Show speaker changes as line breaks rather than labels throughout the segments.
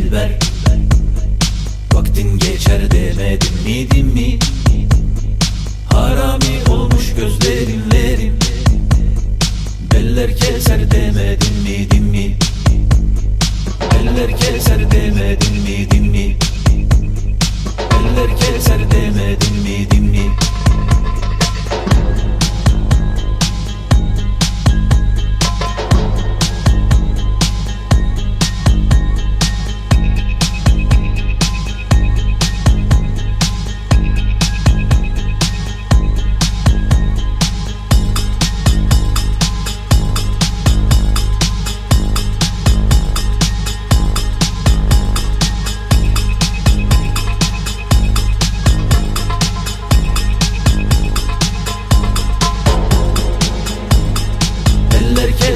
dilber. Vaktin geçer demedim mi din mi? Harami olmuş gözlerinlerin Beller keser demedim mi din mi? Eller keser demedim mi din mi? Eller keser demedim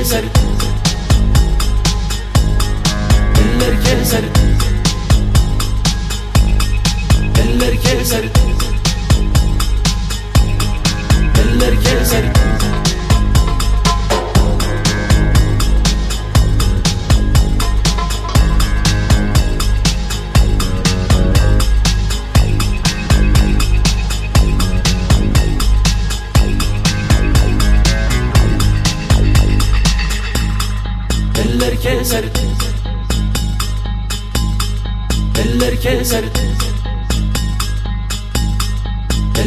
keser Eller keser Eller keser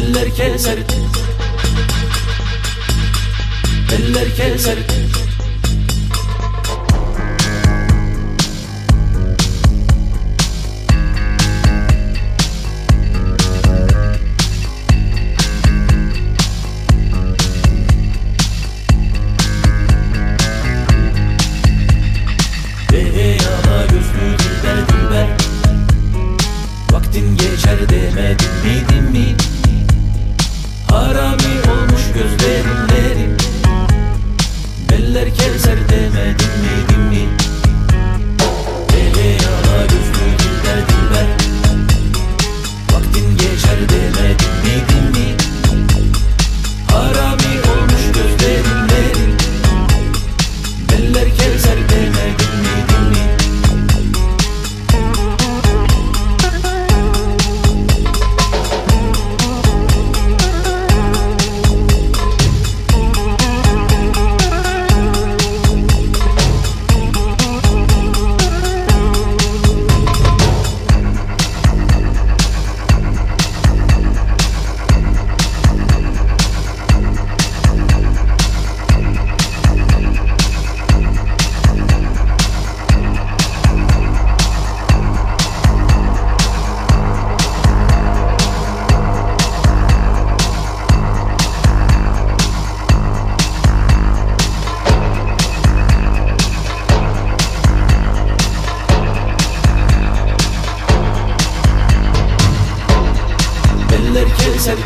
Eller keserdi. Eller keserdi. Kevser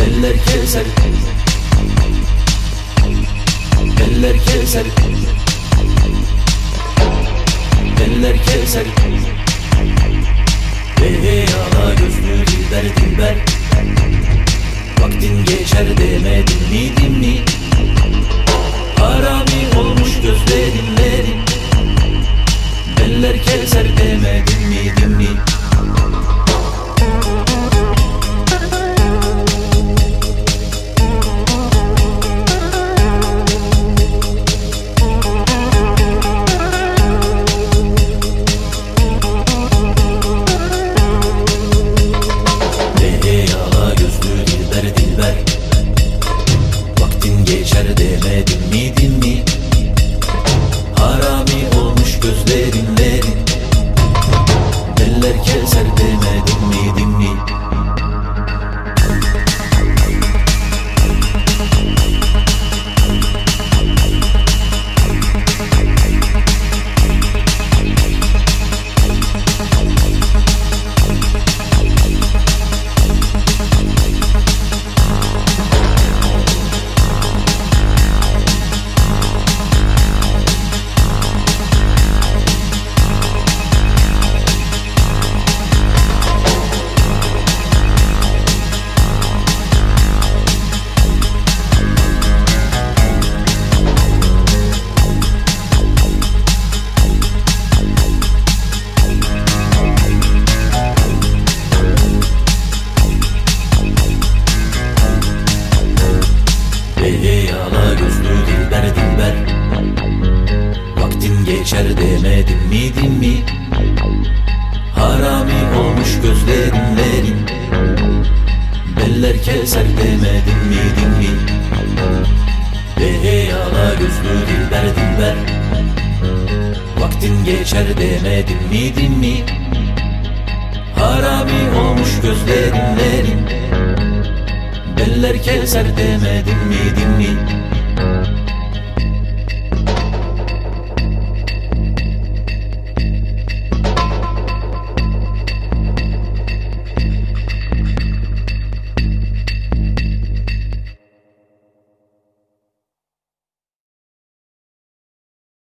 Eller Kevser Eller Kevser Eller Kevser Hey hey ala gözlü dilber dilber Vaktin geçer demedin mi? Dinli Harami olmuş gözlerinlerin. Eller Kevser demedin mi? dinli geçer demedim mi din mi? Harami olmuş gözlerimlerin Beller keser demedim mi din mi? Ve hey ala gözlü dilber dilber Vaktin geçer demedim mi din mi? Harami olmuş gözlerimlerin Beller keser demedim mi din mi